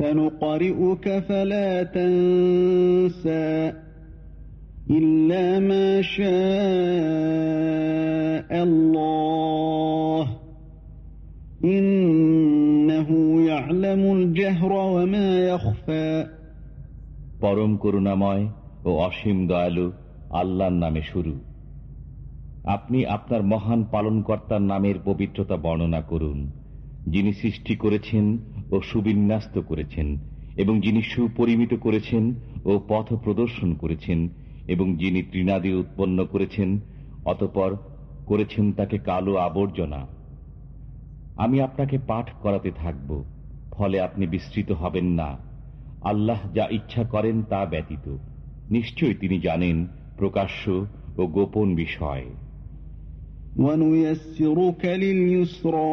سنقرئك فلا تنسى إلا ما شاء الله إنه يعلم الجهر وما يخفى পরম করুণাময় ও অসীম দয়ালু আল্লাহর নামে শুরু আপনি আপনার মহান পালনকর্তার নামের পবিত্রতা বর্ণনা করুন যিনি সৃষ্টি করেছেন ও সুবিন্যস্ত করেছেন এবং যিনি সুপরিমিত করেছেন ও পথ প্রদর্শন করেছেন এবং যিনি তৃণাদি উৎপন্ন করেছেন অতপর করেছেন তাকে কালো আবর্জনা আমি আপনাকে পাঠ করাতে থাকব ফলে আপনি বিস্তৃত হবেন না আল্লাহ যা ইচ্ছা করেন তা ব্যতীত নিশ্চয়ই তিনি জানেন প্রকাশ্য ও গোপন বিষয় ونيسرك لليسرى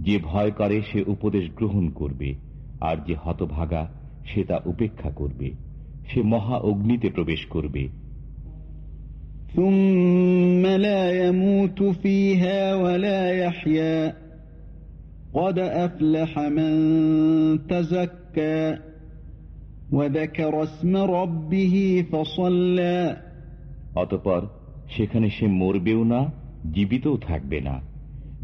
যে ভয় করে সে উপদেশ গ্রহণ করবে আর যে হতভাগা সে তা উপেক্ষা করবে। সে মহা অগ্নিতে প্রবেশ করবে। অতপর সেখানে সে মরবেও না জীবিতও থাকবে না।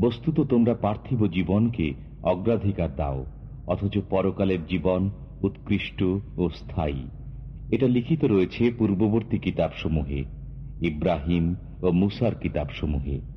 বস্তুত তোমরা পার্থিব জীবনকে অগ্রাধিকার দাও, অথচ পরকালের জীবন উৎকৃষ্ট ও স্থায়ী। এটা লিখিত রয়েছে পূর্ববর্তী কিতাবসমূহে, ইব্রাহিম ও মুসার কিতাবসমূহে।